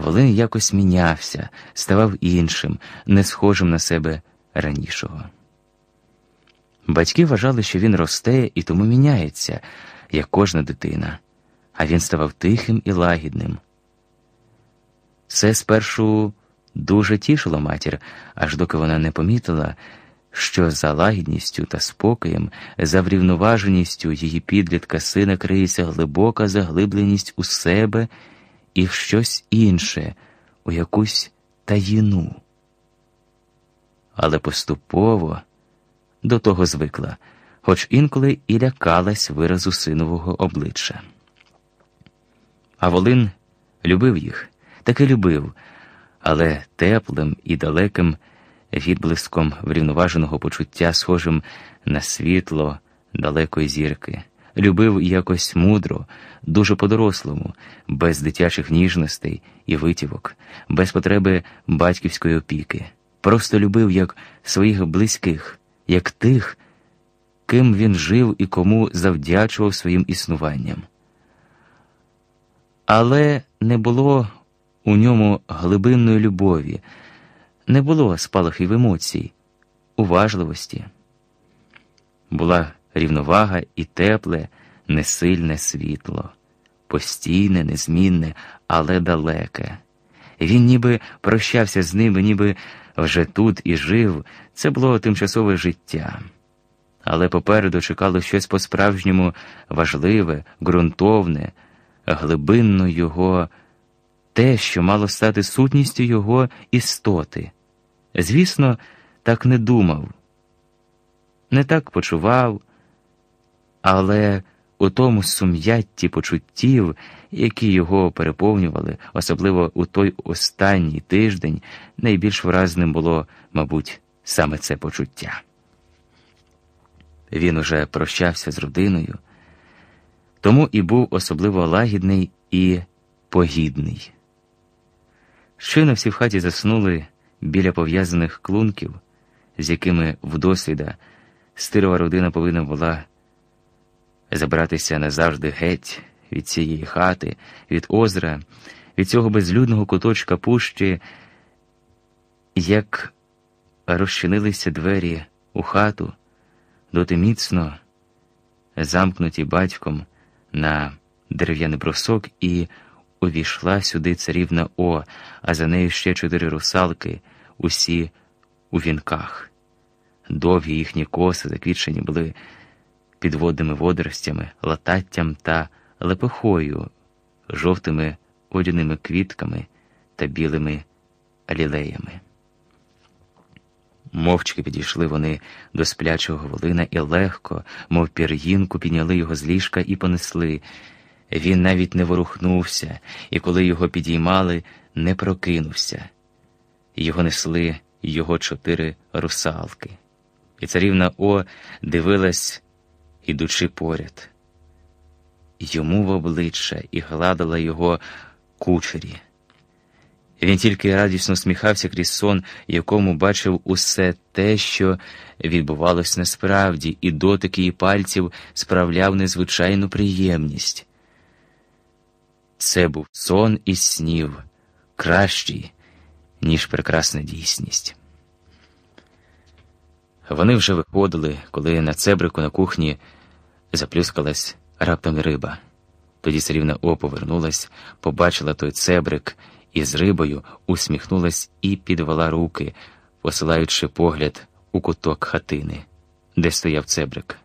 Волин якось мінявся, ставав іншим, не схожим на себе ранішого. Батьки вважали, що він росте і тому міняється, як кожна дитина, а він ставав тихим і лагідним. Це спершу дуже тішило матір, аж доки вона не помітила, що за лагідністю та спокоєм, за врівноваженістю її підлітка сина криється глибока заглибленість у себе і в щось інше, у якусь таїну. Але поступово до того звикла, хоч інколи і лякалась виразу синового обличчя. А Волин любив їх, таки любив, але теплим і далеким відблиском врівноваженого почуття, схожим на світло далекої зірки, любив якось мудро, дуже по-дорослому, без дитячих ніжностей і витівок, без потреби батьківської опіки, просто любив як своїх близьких, як тих, ким він жив і кому завдячував своїм існуванням. Але не було у ньому глибинної любові, не було спалахів емоцій, уважливості. Була рівновага і тепле, несильне світло, постійне, незмінне, але далеке. Він ніби прощався з ними, ніби вже тут і жив, це було тимчасове життя. Але попереду чекало щось по-справжньому важливе, ґрунтовне, глибинно його, те, що мало стати сутністю його істоти. Звісно, так не думав, не так почував, але у тому сум'ятті почуттів, які його переповнювали, особливо у той останній тиждень, найбільш вразним було, мабуть, саме це почуття. Він уже прощався з родиною, тому і був особливо лагідний і погідний. Щойно всі в хаті заснули біля пов'язаних клунків, з якими вдосвіда стирова родина повинна була забратися назавжди геть від цієї хати, від озера, від цього безлюдного куточка пущі, як розчинилися двері у хату, доти міцно замкнуті батьком на дерев'яний брусок, і увійшла сюди царівна О, а за нею ще чотири русалки, усі у вінках. Довгі їхні коси заквітчені були підводними водоростями, лататтям та лепехою, жовтими одяними квітками та білими алілеями. Мовчки підійшли вони до сплячого волина і легко, мов пір'їнку, підняли його з ліжка і понесли. Він навіть не ворухнувся, і коли його підіймали, не прокинувся. Його несли його чотири русалки. І царівна О дивилась, ідучи поряд, йому в обличчя і гладила його кучері. Він тільки радісно сміхався крізь сон, якому бачив усе те, що відбувалось насправді, і дотик її пальців справляв незвичайну приємність. Це був сон із снів, кращий, ніж прекрасна дійсність. Вони вже виходили, коли на цебрику на кухні заплюскалась раптом риба. Тоді царівна О повернулась, побачила той цебрик і з рибою усміхнулась і підвела руки, посилаючи погляд у куток хатини, де стояв цебрик.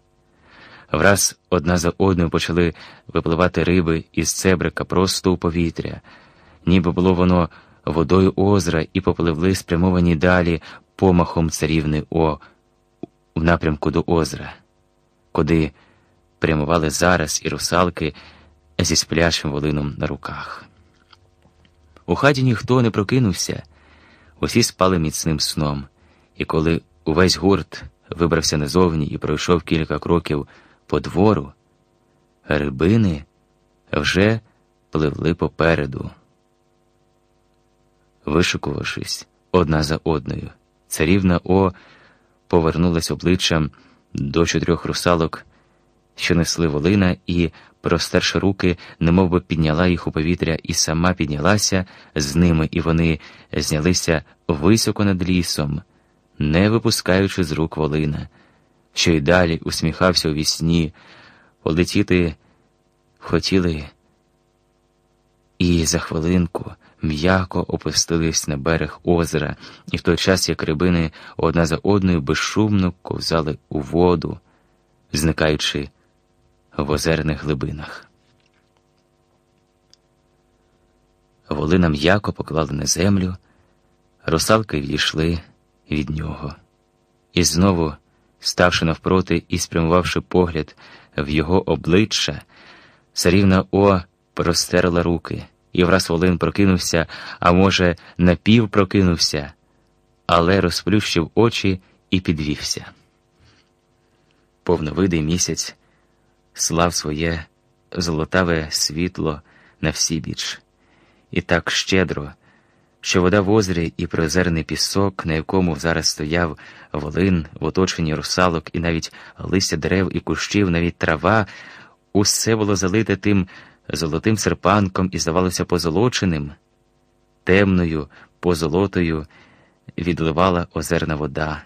Враз одна за одною почали випливати риби із цебрика просто у повітря, ніби було воно водою озера і попливли спрямовані далі помахом царівни О в напрямку до озера, куди прямували зараз і русалки зі сплячим волином на руках. У хаті ніхто не прокинувся, усі спали міцним сном, і коли увесь гурт вибрався назовні і пройшов кілька кроків по двору, рибини вже пливли попереду, вишикувавшись одна за одною. Царівна О повернулась обличчям до чотирьох русалок що несли волина, і, простерши руки, немов би підняла їх у повітря і сама піднялася з ними, і вони знялися високо над лісом, не випускаючи з рук волина, що й далі усміхався у вісні, полетіти хотіли, і за хвилинку м'яко опустились на берег озера, і в той час, як рибини одна за одною безшумно ковзали у воду, зникаючи в озерних глибинах. Волина м'яко поклали на землю, русалки відійшли від нього, і знову, ставши навпроти і спрямувавши погляд в його обличчя, царівна О простерла руки, і враз Волин прокинувся, а може, напів прокинувся, але розплющив очі і підвівся. Повновидий місяць слав своє золотаве світло на всі біч, і так щедро, що вода в озері і прозерний пісок, на якому зараз стояв волин в оточенні русалок, і навіть листя дерев і кущів, навіть трава, усе було залите тим золотим серпанком і здавалося позолоченим, темною позолотою відливала озерна вода.